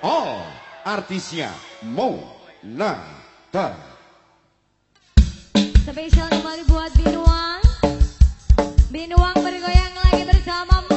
All artisnya Monata. Spesial kembali buat Binuang. Binuang bergoyang lagi bersama.